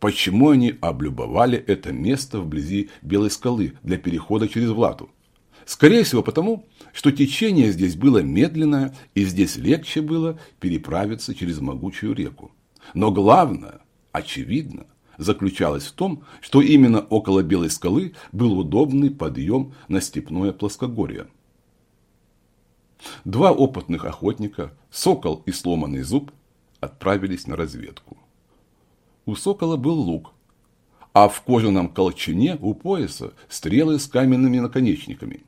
почему они облюбовали это место вблизи Белой скалы для перехода через Влату. Скорее всего потому, что течение здесь было медленное, и здесь легче было переправиться через могучую реку. Но главное, очевидно, заключалось в том, что именно около Белой скалы был удобный подъем на степное плоскогорье. Два опытных охотника, сокол и сломанный зуб, отправились на разведку. У сокола был лук, а в кожаном колчине у пояса стрелы с каменными наконечниками.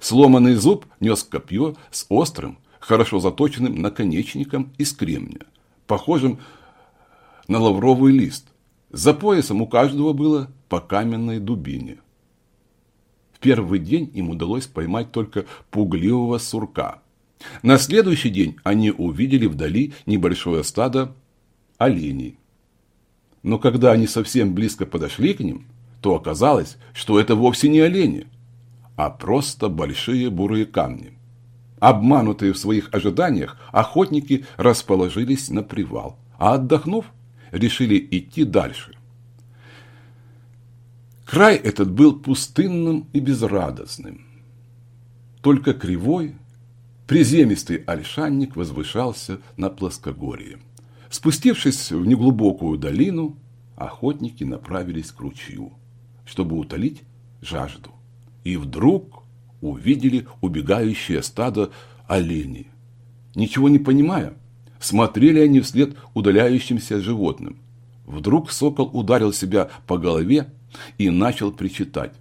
Сломанный зуб нес копье с острым, хорошо заточенным наконечником из кремня, похожим на лавровый лист. За поясом у каждого было по каменной дубине. В первый день им удалось поймать только пугливого сурка. На следующий день они увидели вдали небольшое стадо оленей. Но когда они совсем близко подошли к ним, то оказалось, что это вовсе не олени, а просто большие бурые камни. Обманутые в своих ожиданиях, охотники расположились на привал, а отдохнув, решили идти дальше. Край этот был пустынным и безрадостным. Только кривой, приземистый ольшанник возвышался на плоскогорье. Спустившись в неглубокую долину, охотники направились к ручью, чтобы утолить жажду. И вдруг увидели убегающее стадо оленей. Ничего не понимая, смотрели они вслед удаляющимся животным. Вдруг сокол ударил себя по голове и начал причитать.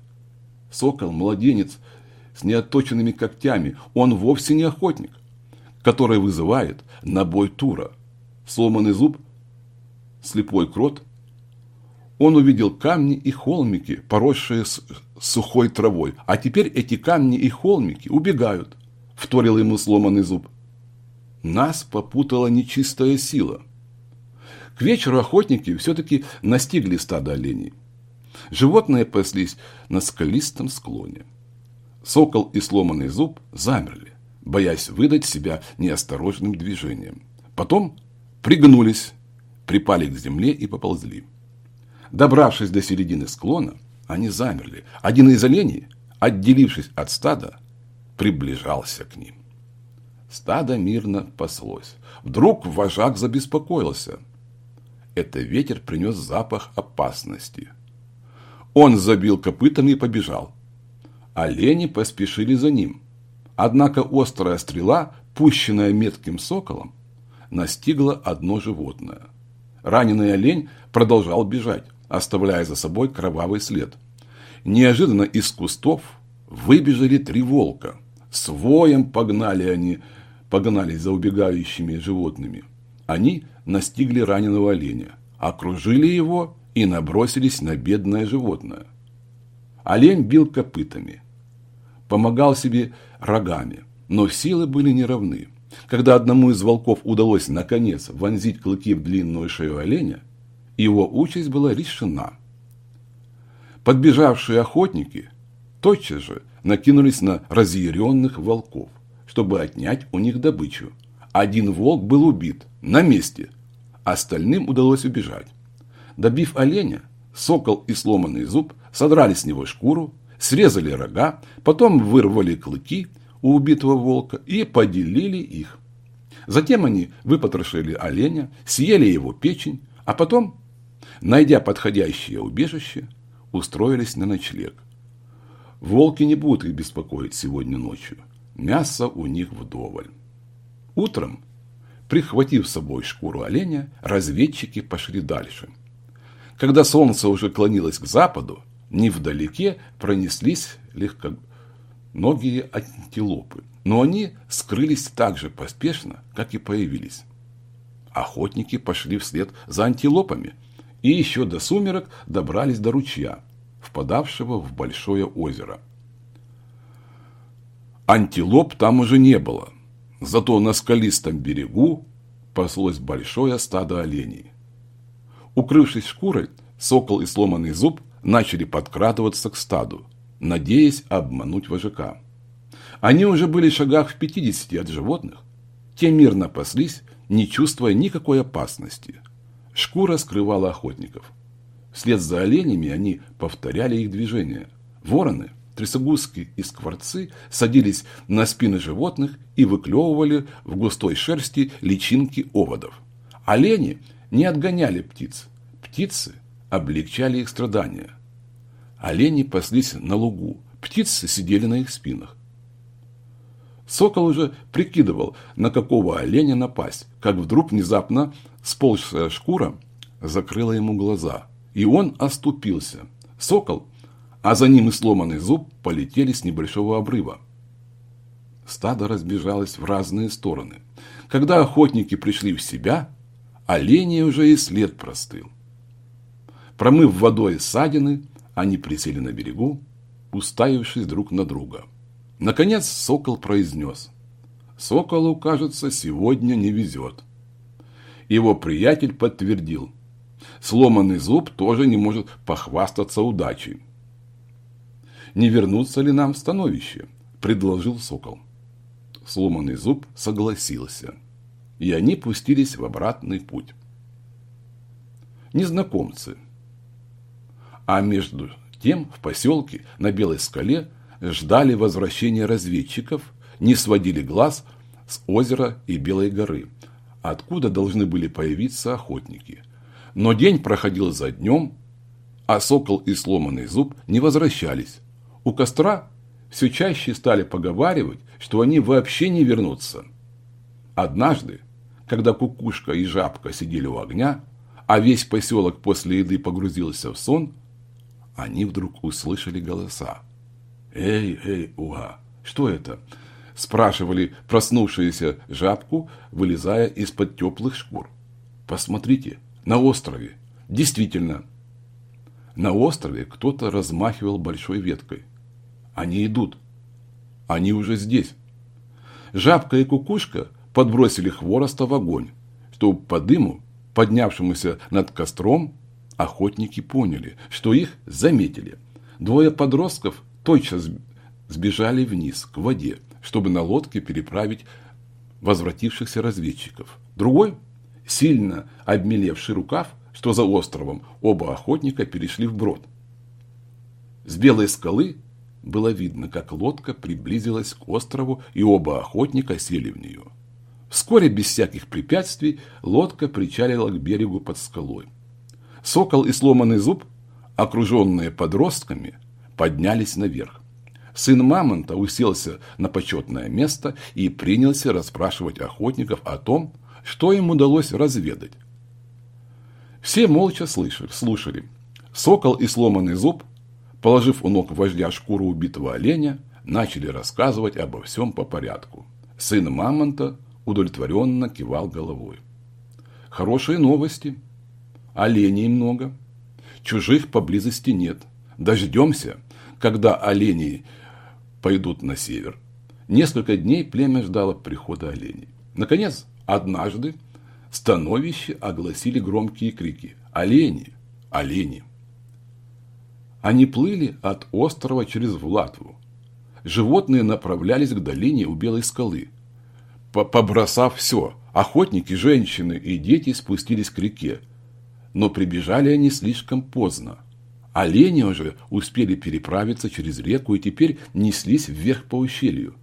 Сокол – младенец с неотточенными когтями, он вовсе не охотник, который вызывает на бой тура – сломанный зуб, слепой крот. Он увидел камни и холмики, поросшие с сухой травой. А теперь эти камни и холмики убегают, вторил ему сломанный зуб. Нас попутала нечистая сила. К вечеру охотники все-таки настигли стадо оленей. Животные паслись на скалистом склоне. Сокол и сломанный зуб замерли, боясь выдать себя неосторожным движением. Потом пригнулись, припали к земле и поползли. Добравшись до середины склона, они замерли. Один из оленей, отделившись от стада, приближался к ним. Стадо мирно паслось. Вдруг вожак забеспокоился. Это ветер принес запах опасности. Он забил копытами и побежал. Олени поспешили за ним. Однако острая стрела, пущенная метким соколом, настигло одно животное. Раненый олень продолжал бежать, оставляя за собой кровавый след. Неожиданно из кустов выбежали три волка. С воем погнали они, погнались за убегающими животными. Они настигли раненого оленя, окружили его и набросились на бедное животное. Олень бил копытами, помогал себе рогами, но силы были неравны. Когда одному из волков удалось, наконец, вонзить клыки в длинную шею оленя, его участь была решена. Подбежавшие охотники тотчас же накинулись на разъяренных волков, чтобы отнять у них добычу. Один волк был убит на месте, остальным удалось убежать. Добив оленя, сокол и сломанный зуб содрали с него шкуру, срезали рога, потом вырвали клыки у убитого волка и поделили их. Затем они выпотрошили оленя, съели его печень, а потом, найдя подходящее убежище, устроились на ночлег. Волки не будут их беспокоить сегодня ночью. Мясо у них вдоволь. Утром, прихватив с собой шкуру оленя, разведчики пошли дальше. Когда солнце уже клонилось к западу, невдалеке пронеслись легко, многие антилопы, но они скрылись так же поспешно, как и появились. Охотники пошли вслед за антилопами и еще до сумерок добрались до ручья, впадавшего в большое озеро. Антилоп там уже не было, зато на скалистом берегу паслось большое стадо оленей. Укрывшись шкурой, сокол и сломанный зуб начали подкрадываться к стаду, надеясь обмануть вожака. Они уже были в шагах в пятидесяти от животных. Те мирно паслись, не чувствуя никакой опасности. Шкура скрывала охотников. Вслед за оленями они повторяли их движения. Вороны, трясогузки и скворцы садились на спины животных и выклевывали в густой шерсти личинки оводов. Олени не отгоняли птиц. Птицы облегчали их страдания. Олени паслись на лугу, птицы сидели на их спинах. Сокол уже прикидывал, на какого оленя напасть, как вдруг внезапно сползшая шкура закрыла ему глаза, и он оступился. Сокол, а за ним и сломанный зуб полетели с небольшого обрыва. Стадо разбежалось в разные стороны. Когда охотники пришли в себя, оленей уже и след простыл. Промыв водой ссадины, они присели на берегу, уставившись друг на друга. Наконец сокол произнес. Соколу, кажется, сегодня не везет. Его приятель подтвердил. Сломанный зуб тоже не может похвастаться удачей. «Не вернуться ли нам в становище?» – предложил сокол. Сломанный зуб согласился, и они пустились в обратный путь. Незнакомцы. А между тем в поселке на Белой скале ждали возвращения разведчиков, не сводили глаз с озера и Белой горы, откуда должны были появиться охотники. Но день проходил за днем, а сокол и сломанный зуб не возвращались. У костра все чаще стали поговаривать, что они вообще не вернутся. Однажды, когда кукушка и жабка сидели у огня, а весь поселок после еды погрузился в сон, они вдруг услышали голоса. «Эй, эй, уга, что это?» – спрашивали проснувшиеся жабку, вылезая из-под теплых шкур. «Посмотрите, на острове. Действительно». На острове кто-то размахивал большой веткой. Они идут. Они уже здесь. Жабка и кукушка подбросили хвороста в огонь, чтобы по дыму, поднявшемуся над костром, охотники поняли, что их заметили. Двое подростков тотчас сбежали вниз, к воде, чтобы на лодке переправить возвратившихся разведчиков. Другой, сильно обмелевший рукав, что за островом, оба охотника перешли вброд. С белой скалы было видно, как лодка приблизилась к острову, и оба охотника сели в нее. Вскоре, без всяких препятствий, лодка причалила к берегу под скалой. Сокол и сломанный зуб, окруженные подростками, поднялись наверх. Сын мамонта уселся на почетное место и принялся расспрашивать охотников о том, что им удалось разведать. Все молча слышали, слушали. Сокол и сломанный зуб, положив у ног вождя шкуру убитого оленя, начали рассказывать обо всем по порядку. Сын мамонта удовлетворенно кивал головой. Хорошие новости. Оленей много. Чужих поблизости нет. Дождемся, когда олени пойдут на север. Несколько дней племя ждало прихода оленей. Наконец, однажды становище огласили громкие крики «Олени! Олени!». Они плыли от острова через Влатву. Животные направлялись к долине у Белой скалы. Побросав все, охотники, женщины и дети спустились к реке. Но прибежали они слишком поздно. Олени уже успели переправиться через реку и теперь неслись вверх по ущелью.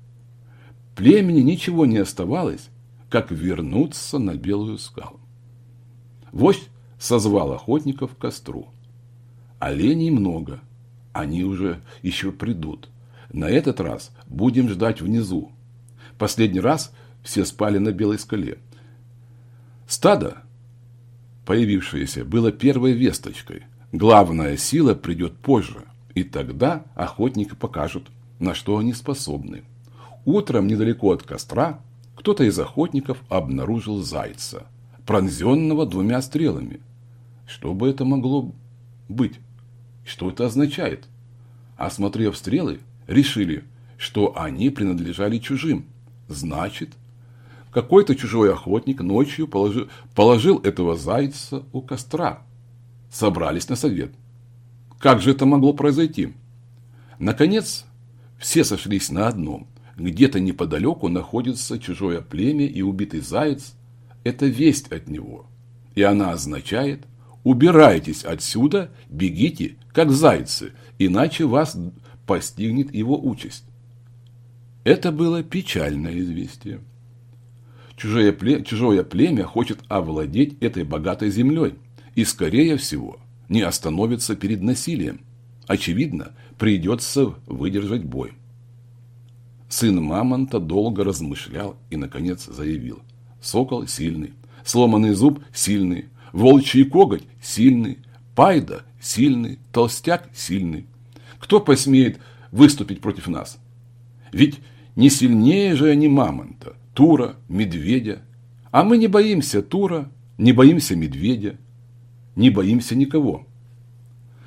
Племени ничего не оставалось, как вернуться на Белую скалу. Вождь созвал охотников к костру. Оленей много, они уже еще придут. На этот раз будем ждать внизу. Последний раз все спали на Белой скале. Стадо, появившееся, было первой весточкой – Главная сила придет позже, и тогда охотники покажут, на что они способны. Утром недалеко от костра кто-то из охотников обнаружил зайца, пронзенного двумя стрелами. Что бы это могло быть? Что это означает? Осмотрев стрелы, решили, что они принадлежали чужим. Значит, какой-то чужой охотник ночью положил, положил этого зайца у костра собрались на совет. Как же это могло произойти? Наконец, все сошлись на одном. Где-то неподалеку находится чужое племя и убитый заяц – это весть от него. И она означает убирайтесь отсюда, бегите, как зайцы, иначе вас постигнет его участь. Это было печальное известие. Чужое, племя, чужое племя хочет овладеть этой богатой землей и, скорее всего, не остановится перед насилием. Очевидно, придется выдержать бой. Сын Мамонта долго размышлял и, наконец, заявил. Сокол сильный, сломанный зуб сильный, волчий коготь сильный, пайда сильный, толстяк сильный. Кто посмеет выступить против нас? Ведь не сильнее же они мамонта, тура, медведя. А мы не боимся тура, не боимся медведя, не боимся никого.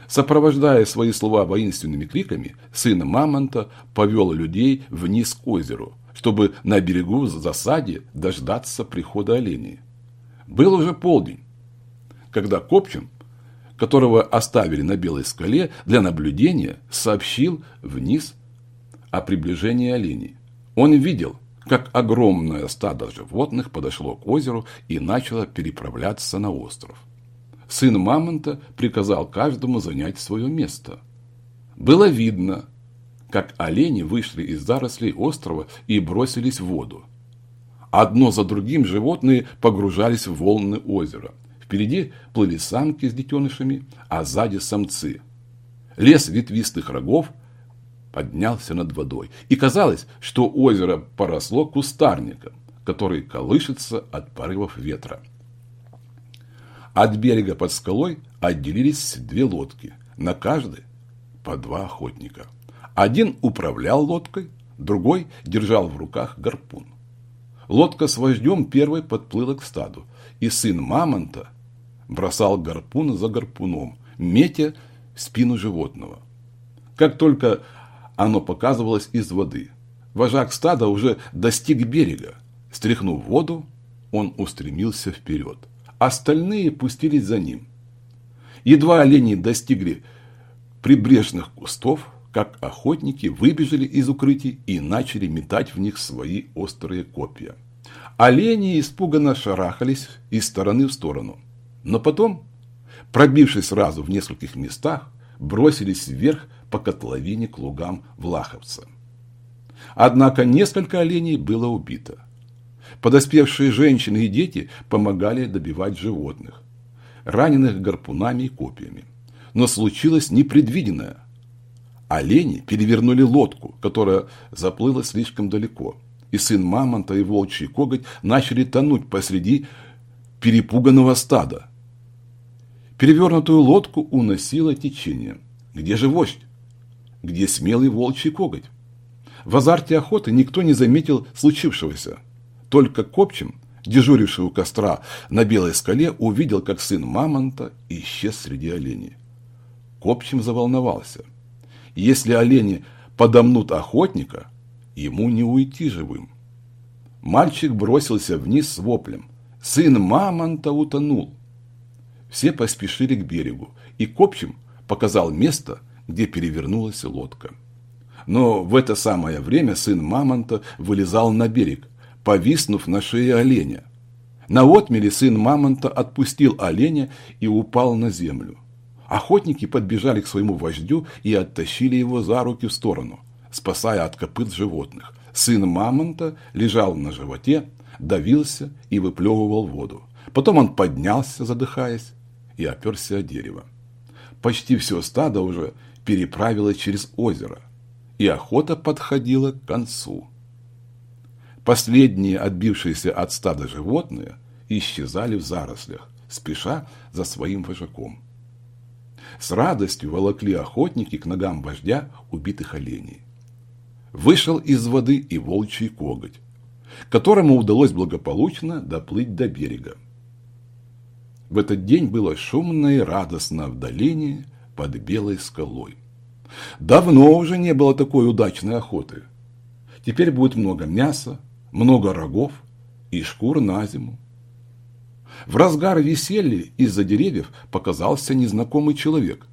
Сопровождая свои слова воинственными криками, сын Мамонта повел людей вниз к озеру, чтобы на берегу в засаде дождаться прихода оленей. Был уже полдень, когда Копчин, которого оставили на Белой скале для наблюдения, сообщил вниз о приближении оленей. Он видел, как огромное стадо животных подошло к озеру и начало переправляться на остров. Сын Мамонта приказал каждому занять свое место. Было видно, как олени вышли из зарослей острова и бросились в воду. Одно за другим животные погружались в волны озера. Впереди плыли самки с детенышами, а сзади самцы. Лес ветвистых рогов поднялся над водой, и казалось, что озеро поросло кустарником, который колышется от порывов ветра. От берега под скалой отделились две лодки, на каждой по два охотника. Один управлял лодкой, другой держал в руках гарпун. Лодка с вождем первой подплыла к стаду, и сын мамонта бросал гарпун за гарпуном, метя спину животного. Как только оно показывалось из воды, вожак стада уже достиг берега. Стряхнув воду, он устремился вперед. Остальные пустились за ним. Едва олени достигли прибрежных кустов, как охотники выбежали из укрытий и начали метать в них свои острые копья. Олени испуганно шарахались из стороны в сторону. Но потом, пробившись сразу в нескольких местах, бросились вверх по котловине к лугам Влаховца. Однако несколько оленей было убито. Подоспевшие женщины и дети помогали добивать животных, раненых гарпунами и копьями. Но случилось непредвиденное. Олени перевернули лодку, которая заплыла слишком далеко, и сын мамонта и волчий коготь начали тонуть посреди перепуганного стада. Перевернутую лодку уносило течение. Где же вождь? Где смелый волчий коготь? В азарте охоты никто не заметил случившегося. Только Копчим, дежуривший у костра на белой скале, увидел, как сын мамонта исчез среди оленей. Копчим заволновался. Если олени подомнут охотника, ему не уйти живым. Мальчик бросился вниз с воплем. Сын мамонта утонул. Все поспешили к берегу, и Копчим показал место, где перевернулась лодка. Но в это самое время сын мамонта вылезал на берег, повиснув на шее оленя. На отмеле сын мамонта отпустил оленя и упал на землю. Охотники подбежали к своему вождю и оттащили его за руки в сторону, спасая от копыт животных. Сын мамонта лежал на животе, давился и выплевывал воду. Потом он поднялся, задыхаясь, и оперся о дерево. Почти все стадо уже переправилось через озеро, и охота подходила к концу. Последние отбившиеся от стада животные исчезали в зарослях, спеша за своим вожаком. С радостью волокли охотники к ногам вождя убитых оленей. Вышел из воды и волчий коготь, которому удалось благополучно доплыть до берега. В этот день было шумно и радостно в долине под белой скалой. Давно уже не было такой удачной охоты. Теперь будет много мяса, много рогов и шкур на зиму. В разгар веселья из-за деревьев показался незнакомый человек.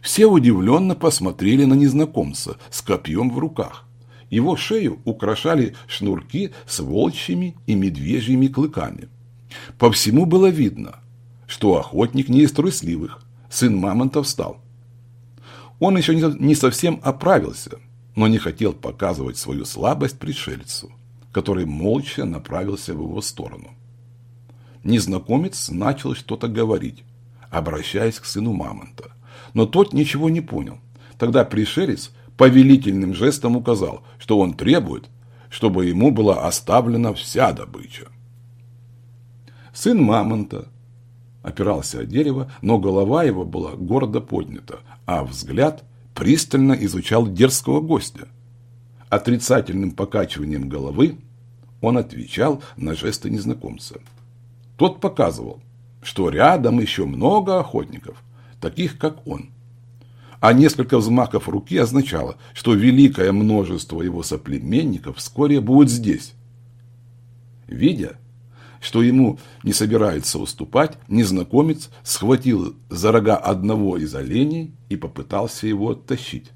Все удивленно посмотрели на незнакомца с копьем в руках. Его шею украшали шнурки с волчьими и медвежьими клыками. По всему было видно, что охотник не из трусливых. Сын мамонта встал. Он еще не совсем оправился, но не хотел показывать свою слабость пришельцу, который молча направился в его сторону. Незнакомец начал что-то говорить, обращаясь к сыну мамонта, но тот ничего не понял. Тогда пришелец повелительным жестом указал, что он требует, чтобы ему была оставлена вся добыча. Сын мамонта опирался о дерево, но голова его была гордо поднята, а взгляд пристально изучал дерзкого гостя. Отрицательным покачиванием головы он отвечал на жесты незнакомца. Тот показывал, что рядом еще много охотников, таких как он. А несколько взмахов руки означало, что великое множество его соплеменников вскоре будет здесь. Видя, что ему не собирается уступать, незнакомец схватил за рога одного из оленей и попытался его оттащить.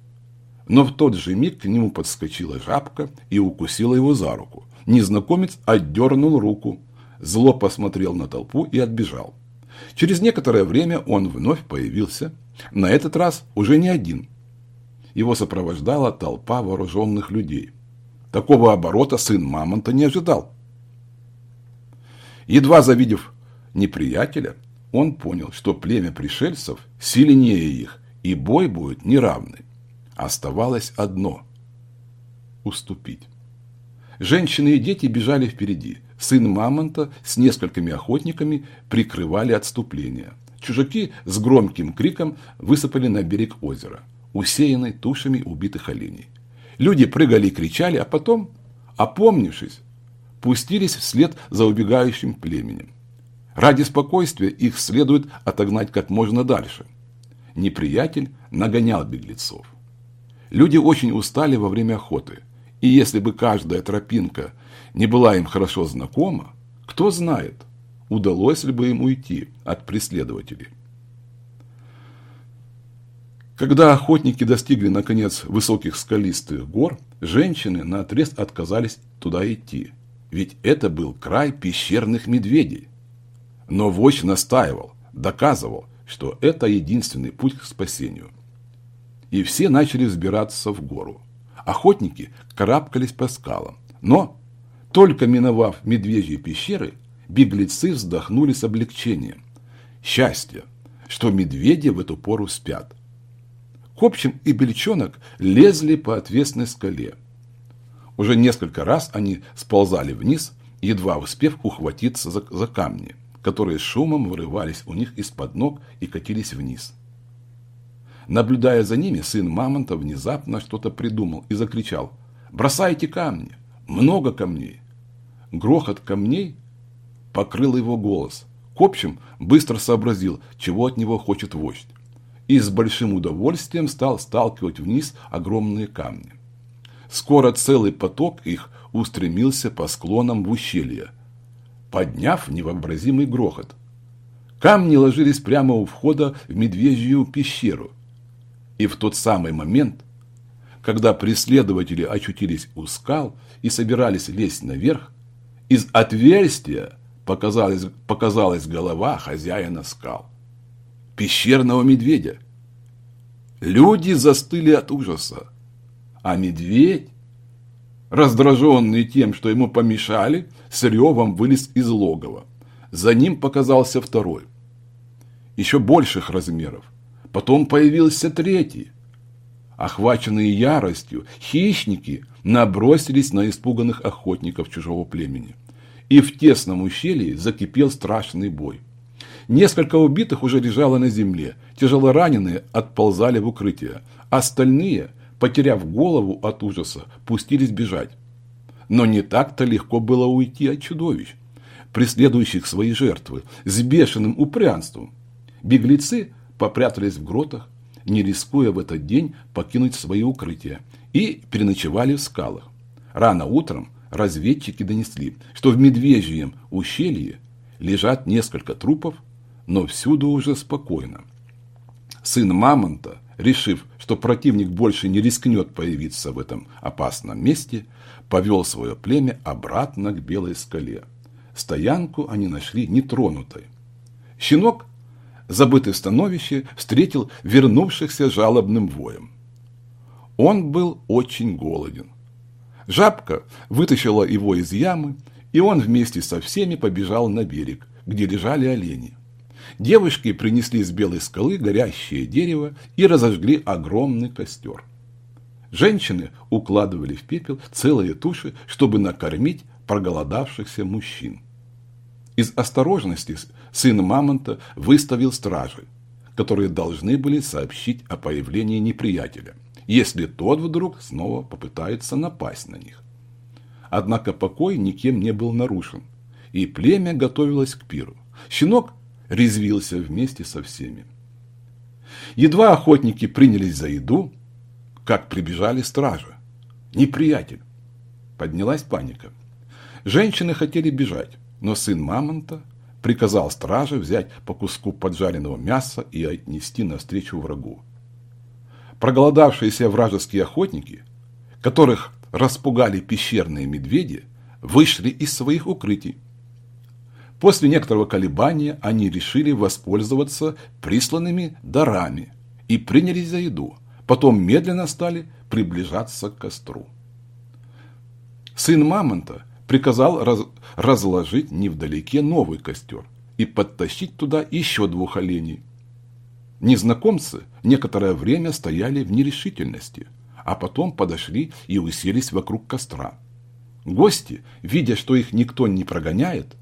Но в тот же миг к нему подскочила жабка и укусила его за руку. Незнакомец отдернул руку, зло посмотрел на толпу и отбежал. Через некоторое время он вновь появился, на этот раз уже не один. Его сопровождала толпа вооруженных людей. Такого оборота сын Мамонта не ожидал. Едва завидев неприятеля, он понял, что племя пришельцев сильнее их, и бой будет неравный. Оставалось одно – уступить. Женщины и дети бежали впереди. Сын Мамонта с несколькими охотниками прикрывали отступление. Чужаки с громким криком высыпали на берег озера, усеянный тушами убитых оленей. Люди прыгали и кричали, а потом, опомнившись, пустились вслед за убегающим племенем. Ради спокойствия их следует отогнать как можно дальше. Неприятель нагонял беглецов. Люди очень устали во время охоты, и если бы каждая тропинка не была им хорошо знакома, кто знает, удалось ли бы им уйти от преследователей. Когда охотники достигли, наконец, высоких скалистых гор, женщины наотрез отказались туда идти – ведь это был край пещерных медведей. Но вождь настаивал, доказывал, что это единственный путь к спасению. И все начали взбираться в гору. Охотники карабкались по скалам. Но, только миновав медвежьи пещеры, беглецы вздохнули с облегчением. Счастье, что медведи в эту пору спят. Копчим и Бельчонок лезли по отвесной скале – уже несколько раз они сползали вниз, едва успев ухватиться за, за камни, которые шумом вырывались у них из-под ног и катились вниз. Наблюдая за ними, сын Мамонта внезапно что-то придумал и закричал «Бросайте камни! Много камней!» Грохот камней покрыл его голос. Копчим быстро сообразил, чего от него хочет вождь, и с большим удовольствием стал сталкивать вниз огромные камни. Скоро целый поток их устремился по склонам в ущелье, подняв невообразимый грохот. Камни ложились прямо у входа в медвежью пещеру. И в тот самый момент, когда преследователи очутились у скал и собирались лезть наверх, из отверстия показалась, показалась голова хозяина скал, пещерного медведя. Люди застыли от ужаса. А медведь, раздраженный тем, что ему помешали, с ревом вылез из логова. За ним показался второй, еще больших размеров. Потом появился третий. Охваченные яростью, хищники набросились на испуганных охотников чужого племени. И в тесном ущелье закипел страшный бой. Несколько убитых уже лежало на земле, тяжело раненые отползали в укрытие. Остальные – потеряв голову от ужаса, пустились бежать. Но не так-то легко было уйти от чудовищ, преследующих свои жертвы, с бешеным упрямством. Беглецы попрятались в гротах, не рискуя в этот день покинуть свои укрытия, и переночевали в скалах. Рано утром разведчики донесли, что в Медвежьем ущелье лежат несколько трупов, но всюду уже спокойно. Сын Мамонта – решив, что противник больше не рискнет появиться в этом опасном месте, повел свое племя обратно к Белой скале. Стоянку они нашли нетронутой. Щенок забытый в становище, встретил вернувшихся жалобным воем. Он был очень голоден. Жабка вытащила его из ямы, и он вместе со всеми побежал на берег, где лежали олени. Девушки принесли с белой скалы горящее дерево и разожгли огромный костер. Женщины укладывали в пепел целые туши, чтобы накормить проголодавшихся мужчин. Из осторожности сын Мамонта выставил стражи, которые должны были сообщить о появлении неприятеля, если тот вдруг снова попытается напасть на них. Однако покой никем не был нарушен, и племя готовилось к пиру. Щенок резвился вместе со всеми. Едва охотники принялись за еду, как прибежали стражи. Неприятель. Поднялась паника. Женщины хотели бежать, но сын Мамонта приказал страже взять по куску поджаренного мяса и отнести навстречу врагу. Проголодавшиеся вражеские охотники, которых распугали пещерные медведи, вышли из своих укрытий. После некоторого колебания они решили воспользоваться присланными дарами и принялись за еду. Потом медленно стали приближаться к костру. Сын Мамонта приказал раз, разложить невдалеке новый костер и подтащить туда еще двух оленей. Незнакомцы некоторое время стояли в нерешительности, а потом подошли и уселись вокруг костра. Гости, видя, что их никто не прогоняет,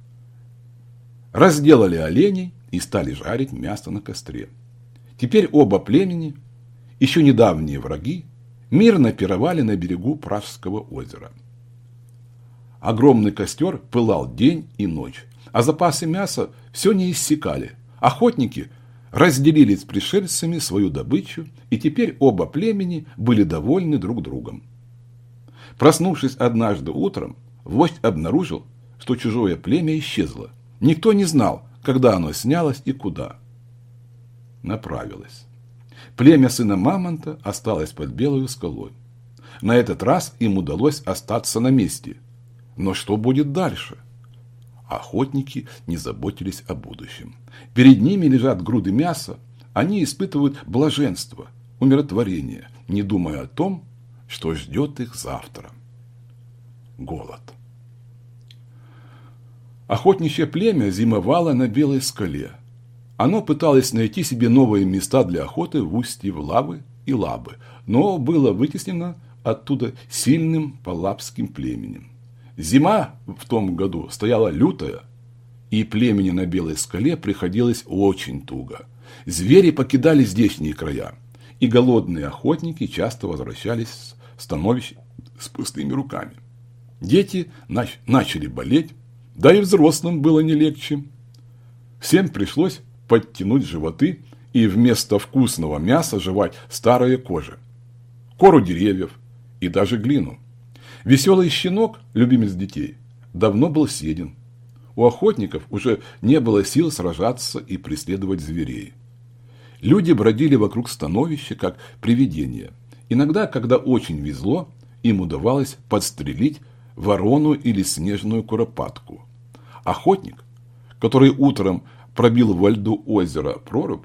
разделали оленей и стали жарить мясо на костре. Теперь оба племени, еще недавние враги, мирно пировали на берегу Пражского озера. Огромный костер пылал день и ночь, а запасы мяса все не иссякали. Охотники разделили с пришельцами свою добычу, и теперь оба племени были довольны друг другом. Проснувшись однажды утром, вождь обнаружил, что чужое племя исчезло. Никто не знал, когда оно снялось и куда. Направилось. Племя сына Мамонта осталось под белой скалой. На этот раз им удалось остаться на месте – но что будет дальше? Охотники не заботились о будущем. Перед ними лежат груды мяса, они испытывают блаженство, умиротворение, не думая о том, что ждет их завтра. Голод. Охотничье племя зимовало на Белой скале. Оно пыталось найти себе новые места для охоты в устье Лавы и Лабы, но было вытеснено оттуда сильным палапским племенем. Зима в том году стояла лютая, и племени на Белой скале приходилось очень туго. Звери покидали здешние края, и голодные охотники часто возвращались в становище с пустыми руками. Дети нач начали болеть, да и взрослым было не легче. Всем пришлось подтянуть животы и вместо вкусного мяса жевать старые кожи, кору деревьев и даже глину. Веселый щенок, любимец детей, давно был съеден. У охотников уже не было сил сражаться и преследовать зверей. Люди бродили вокруг становища, как привидения. Иногда, когда очень везло, им удавалось подстрелить ворону или снежную куропатку. Охотник, который утром пробил во льду озера прорубь,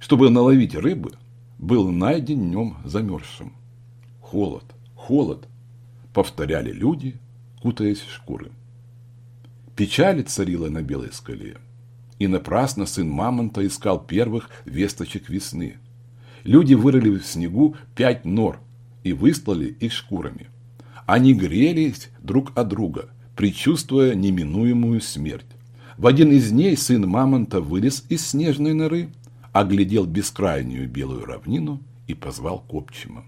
чтобы наловить рыбы, был найден днем замерзшим. Холод, холод, повторяли люди, кутаясь в шкуры. Печаль царила на белой скале, и напрасно сын Мамонта искал первых весточек весны. Люди вырыли в снегу пять нор и выслали их шкурами. Они грелись друг от друга, предчувствуя неминуемую смерть. В один из дней сын Мамонта вылез из снежной норы, оглядел бескрайнюю белую равнину и позвал Копчима.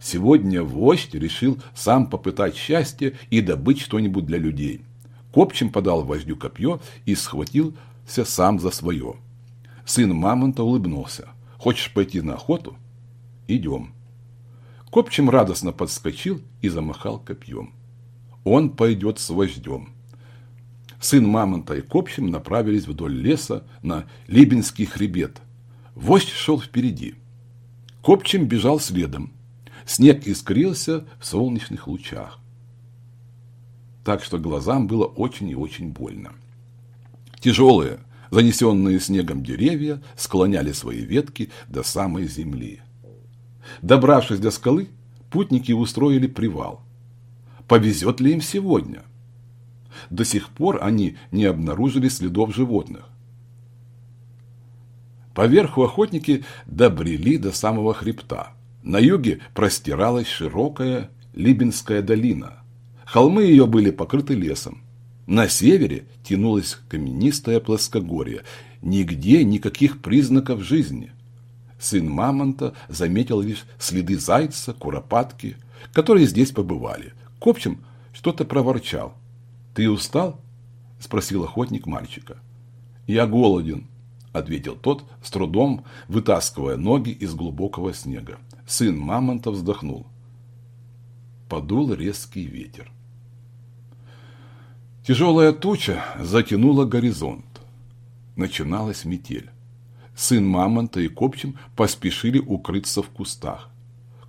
Сегодня вождь решил сам попытать счастье и добыть что-нибудь для людей. Копчим подал вождю копье и схватился сам за свое. Сын Мамонта улыбнулся. «Хочешь пойти на охоту? Идем». Копчим радостно подскочил и замахал копьем. Он пойдет с вождем. Сын Мамонта и Копчим направились вдоль леса на Либинский хребет. Вождь шел впереди. Копчим бежал следом. Снег искрился в солнечных лучах. Так что глазам было очень и очень больно. Тяжелые, Занесенные снегом деревья склоняли свои ветки до самой земли. Добравшись до скалы, путники устроили привал. Повезет ли им сегодня? До сих пор они не обнаружили следов животных. Поверху охотники добрели до самого хребта. На юге простиралась широкая Либинская долина. Холмы ее были покрыты лесом. На севере тянулось каменистое плоскогорье. Нигде никаких признаков жизни. Сын Мамонта заметил лишь следы зайца, куропатки, которые здесь побывали. Копчим что-то проворчал. «Ты устал?» – спросил охотник мальчика. «Я голоден», – ответил тот, с трудом вытаскивая ноги из глубокого снега. Сын Мамонта вздохнул. Подул резкий ветер. Тяжелая туча затянула горизонт. Начиналась метель. Сын Мамонта и Копчим поспешили укрыться в кустах.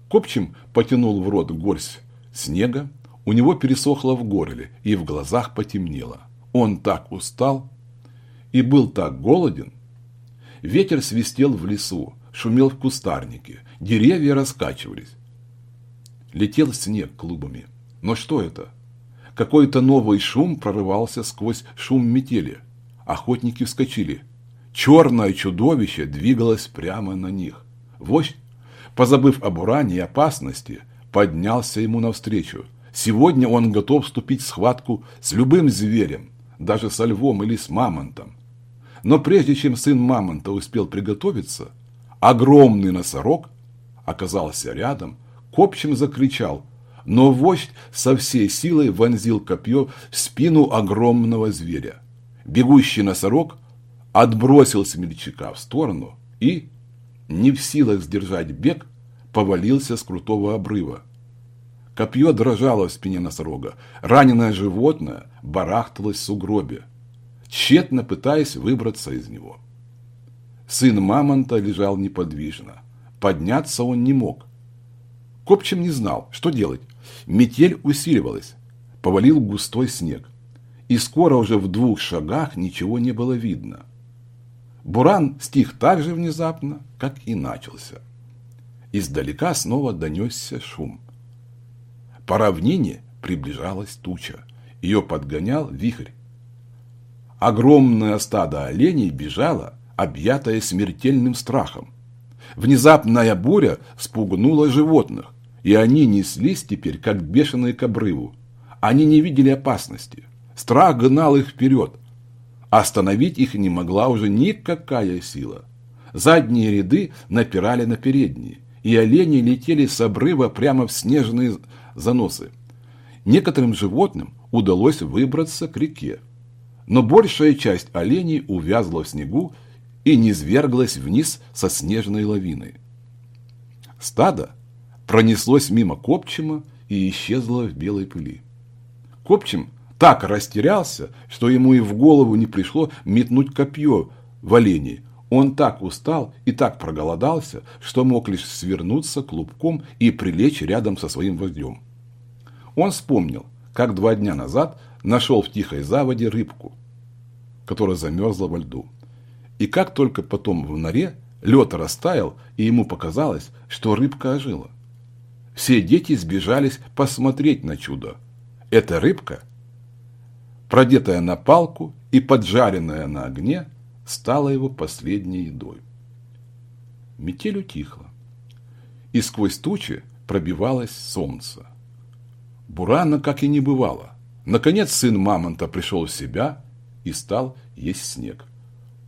Копчим потянул в рот горсть снега, у него пересохло в горле и в глазах потемнело. Он так устал и был так голоден. Ветер свистел в лесу, шумел в кустарнике, деревья раскачивались. Летел снег клубами. Но что это? Какой-то новый шум прорывался сквозь шум метели. Охотники вскочили. Черное чудовище двигалось прямо на них. Вождь, позабыв об уране и опасности, поднялся ему навстречу. Сегодня он готов вступить в схватку с любым зверем, даже со львом или с мамонтом. Но прежде чем сын мамонта успел приготовиться, огромный носорог оказался рядом, копчем закричал – но вождь со всей силой вонзил копье в спину огромного зверя. Бегущий носорог отбросил смельчака в сторону и, не в силах сдержать бег, повалился с крутого обрыва. Копье дрожало в спине носорога. Раненое животное барахталось в сугробе, тщетно пытаясь выбраться из него. Сын мамонта лежал неподвижно. Подняться он не мог. Копчим не знал, что делать. Метель усиливалась, повалил густой снег, и скоро уже в двух шагах ничего не было видно. Буран стих так же внезапно, как и начался. Издалека снова донесся шум. По равнине приближалась туча. Ее подгонял вихрь. Огромное стадо оленей бежало, объятое смертельным страхом. Внезапная буря спугнула животных и они неслись теперь, как бешеные к обрыву. Они не видели опасности. Страх гнал их вперед. Остановить их не могла уже никакая сила. Задние ряды напирали на передние, и олени летели с обрыва прямо в снежные заносы. Некоторым животным удалось выбраться к реке, но большая часть оленей увязла в снегу и низверглась вниз со снежной лавиной. Стадо пронеслось мимо Копчима и исчезло в белой пыли. Копчим так растерялся, что ему и в голову не пришло метнуть копье в оленей. Он так устал и так проголодался, что мог лишь свернуться клубком и прилечь рядом со своим вождем. Он вспомнил, как два дня назад нашел в тихой заводе рыбку, которая замерзла во льду. И как только потом в норе лед растаял, и ему показалось, что рыбка ожила. Все дети сбежались посмотреть на чудо. Эта рыбка, продетая на палку и поджаренная на огне, стала его последней едой. Метель утихла, и сквозь тучи пробивалось солнце. Бурана как и не бывало. Наконец сын мамонта пришел в себя и стал есть снег.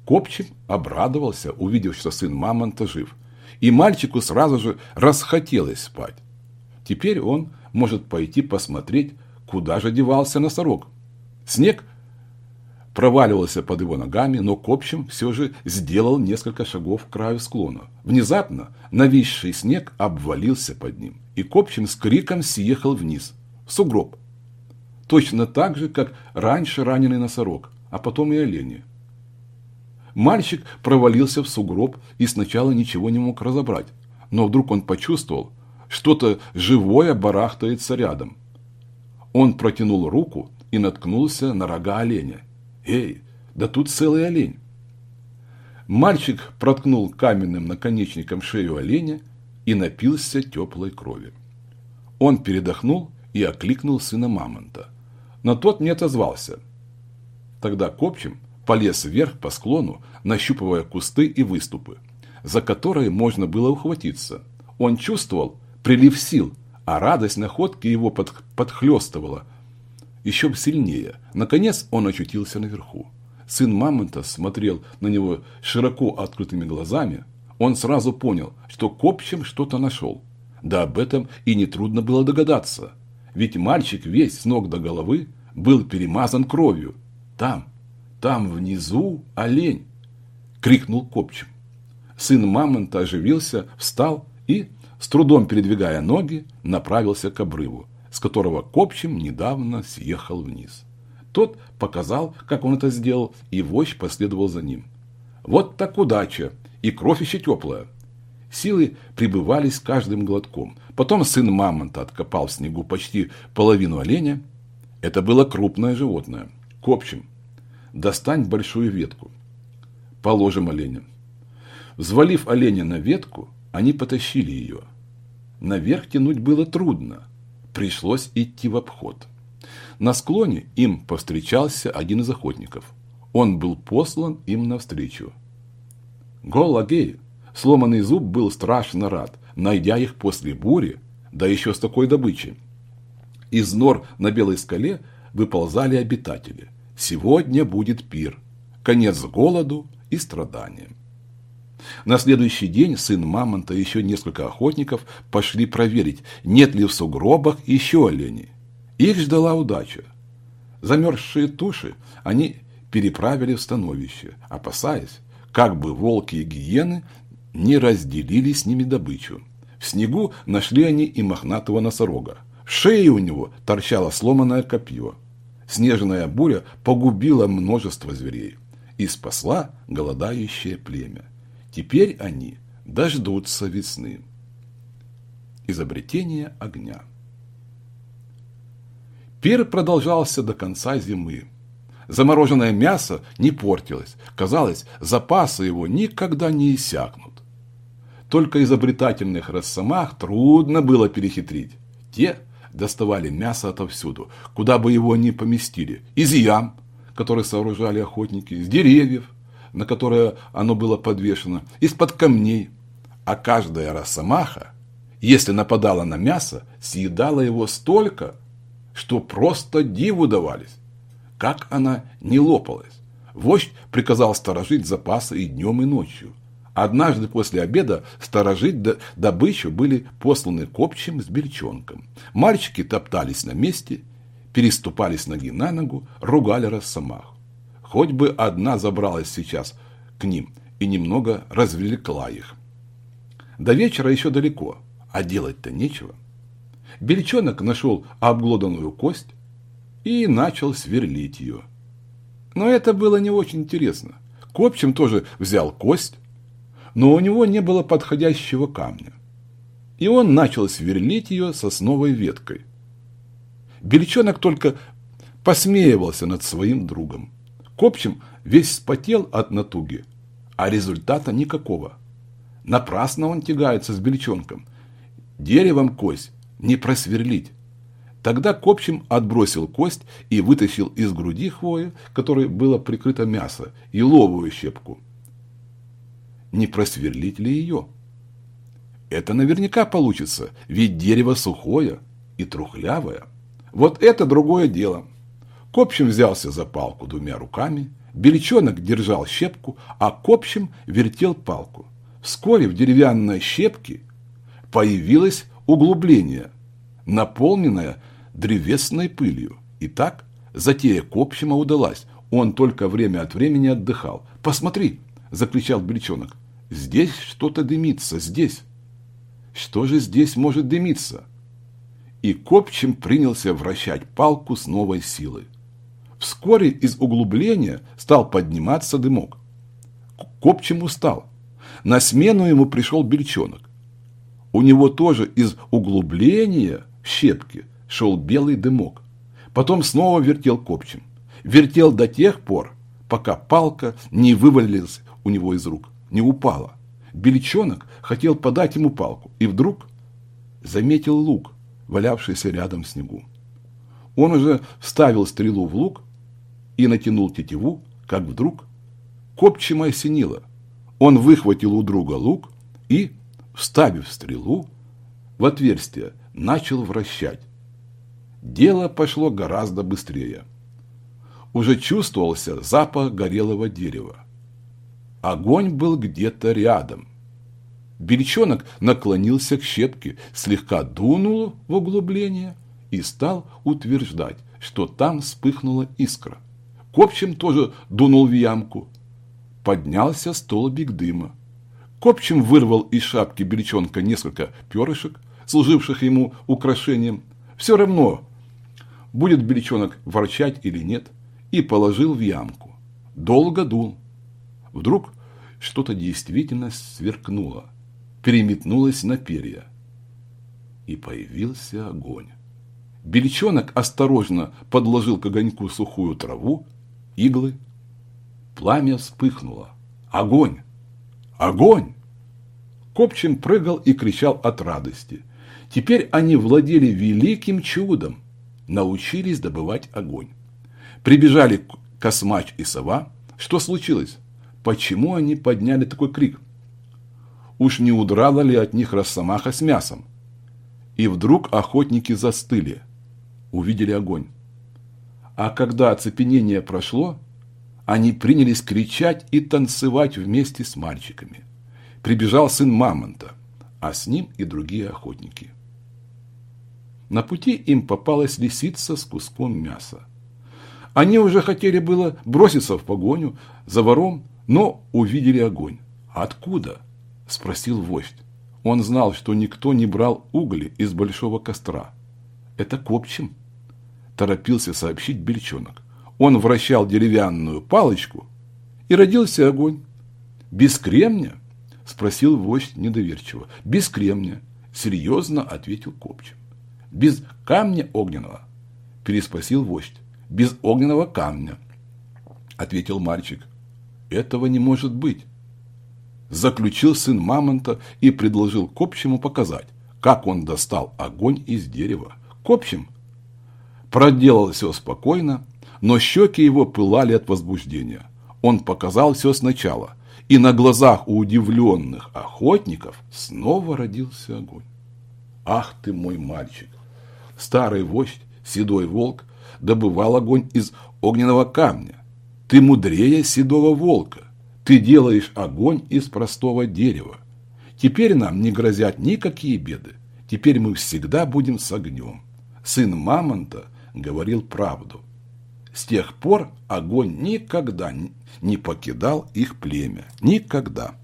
Копчим обрадовался, увидев, что сын мамонта жив, и мальчику сразу же расхотелось спать. Теперь он может пойти посмотреть, куда же девался носорог. Снег проваливался под его ногами, но Копчим все же сделал несколько шагов к краю склона. Внезапно нависший снег обвалился под ним, и Копчим с криком съехал вниз, в сугроб. Точно так же, как раньше раненый носорог, а потом и олени. Мальчик провалился в сугроб и сначала ничего не мог разобрать, но вдруг он почувствовал, что-то живое барахтается рядом. Он протянул руку и наткнулся на рога оленя. «Эй, да тут целый олень!» Мальчик проткнул каменным наконечником шею оленя и напился теплой крови. Он передохнул и окликнул сына мамонта. Но тот не отозвался. Тогда Копчим полез вверх по склону, нащупывая кусты и выступы, за которые можно было ухватиться. Он чувствовал прилив сил, а радость находки его под, подхлестывала еще сильнее. Наконец он очутился наверху. Сын мамонта смотрел на него широко открытыми глазами. Он сразу понял, что Копчим что-то нашел. Да об этом и нетрудно было догадаться. Ведь мальчик весь с ног до головы был перемазан кровью. Там, там внизу олень, крикнул Копчим. Сын мамонта оживился, встал и, с трудом передвигая ноги, направился к обрыву, с которого Копчим недавно съехал вниз. Тот показал, как он это сделал, и вождь последовал за ним. Вот так удача, и кровь еще теплая. Силы прибывали с каждым глотком. Потом сын мамонта откопал в снегу почти половину оленя. Это было крупное животное. К общем, достань большую ветку. Положим оленя. Взвалив оленя на ветку, они потащили ее. Наверх тянуть было трудно. Пришлось идти в обход. На склоне им повстречался один из охотников. Он был послан им навстречу. Голагей, сломанный зуб, был страшно рад, найдя их после бури, да еще с такой добычей. Из нор на Белой скале выползали обитатели. Сегодня будет пир, конец голоду и страданиям. На следующий день сын Мамонта и еще несколько охотников пошли проверить, нет ли в сугробах еще оленей. Их ждала удача. Замерзшие туши они переправили в становище, опасаясь, как бы волки и гиены не разделили с ними добычу. В снегу нашли они и мохнатого носорога. В у него торчало сломанное копье. Снежная буря погубила множество зверей и спасла голодающее племя. Теперь они дождутся весны. Изобретение огня. Пир продолжался до конца зимы. Замороженное мясо не портилось. Казалось, запасы его никогда не иссякнут. Только изобретательных росомах трудно было перехитрить. Те доставали мясо отовсюду, куда бы его ни поместили. Из ям, которые сооружали охотники, из деревьев, на которые оно было подвешено, из-под камней. А каждая росомаха, если нападала на мясо, съедала его столько, что просто диву давались. Как она не лопалась. Вождь приказал сторожить запасы и днем, и ночью. Однажды после обеда сторожить добычу были посланы копчим с бельчонком. Мальчики топтались на месте, переступали ноги на ногу, ругали росомах. Хоть бы одна забралась сейчас к ним и немного развлекла их. До вечера еще далеко, а делать-то нечего. Бельчонок нашел обглоданную кость и начал сверлить ее. Но это было не очень интересно. Копчим тоже взял кость, но у него не было подходящего камня. И он начал сверлить ее сосновой веткой. Бельчонок только посмеивался над своим другом. Копчим весь спотел от натуги, а результата никакого. Напрасно он тягается с бельчонком. Деревом кость не просверлить. Тогда Копчим отбросил кость и вытащил из груди хвои, которой было прикрыто мясо, и ловую щепку. Не просверлить ли ее? Это наверняка получится, ведь дерево сухое и трухлявое. Вот это другое дело. Копчим взялся за палку двумя руками, Бельчонок держал щепку, а Копчим вертел палку. Вскоре в деревянной щепке появилась углубление, наполненное древесной пылью. И так затея к общему удалась. Он только время от времени отдыхал. «Посмотри!» – закричал Бельчонок. «Здесь что-то дымится, здесь!» «Что же здесь может дымиться?» И Копчим принялся вращать палку с новой силой. Вскоре из углубления стал подниматься дымок. Копчим устал. На смену ему пришел Бельчонок. У него тоже из углубления в щепке шел белый дымок. Потом снова вертел копчим. Вертел до тех пор, пока палка не вывалилась у него из рук, не упала. Бельчонок хотел подать ему палку, и вдруг заметил лук, валявшийся рядом в снегу. Он уже вставил стрелу в лук и натянул тетиву, как вдруг копчимо осенило. Он выхватил у друга лук и, вставив стрелу в отверстие, начал вращать. Дело пошло гораздо быстрее. Уже чувствовался запах горелого дерева. Огонь был где-то рядом. Бельчонок наклонился к щепке, слегка дунул в углубление и стал утверждать, что там вспыхнула искра. Копчим тоже дунул в ямку. Поднялся столбик дыма. Копчим вырвал из шапки Бельчонка несколько перышек, служивших ему украшением. Все равно, будет Бельчонок ворчать или нет, и положил в ямку. Долго дул. Вдруг что-то действительно сверкнуло, переметнулось на перья. И появился огонь. Бельчонок осторожно подложил к огоньку сухую траву, иглы. Пламя вспыхнуло. Огонь! Огонь! Копчин прыгал и кричал от радости. Теперь они владели великим чудом, научились добывать огонь. Прибежали Космач и Сова. Что случилось? Почему они подняли такой крик? Уж не удрала ли от них росомаха с мясом? И вдруг охотники застыли, увидели огонь. А когда оцепенение прошло, они принялись кричать и танцевать вместе с мальчиками. Прибежал сын Мамонта, а с ним и другие охотники. На пути им попалась лисица с куском мяса. Они уже хотели было броситься в погоню за вором, но увидели огонь. «Откуда?» – спросил вождь. Он знал, что никто не брал угли из большого костра. «Это копчим», – торопился сообщить Бельчонок. Он вращал деревянную палочку, и родился огонь. «Без кремня?» – спросил вождь недоверчиво. «Без кремня», – серьезно ответил Копчим. «Без камня огненного?» – переспросил вождь. «Без огненного камня», – ответил мальчик. Этого не может быть. Заключил сын мамонта и предложил Копчему показать, как он достал огонь из дерева. Копчим проделал все спокойно, но щеки его пылали от возбуждения. Он показал все сначала, и на глазах у удивленных охотников снова родился огонь. Ах ты мой мальчик! Старый вождь, седой волк, добывал огонь из огненного камня. Ты мудрее седого волка. Ты делаешь огонь из простого дерева. Теперь нам не грозят никакие беды. Теперь мы всегда будем с огнем. Сын Мамонта говорил правду. С тех пор огонь никогда не покидал их племя. Никогда.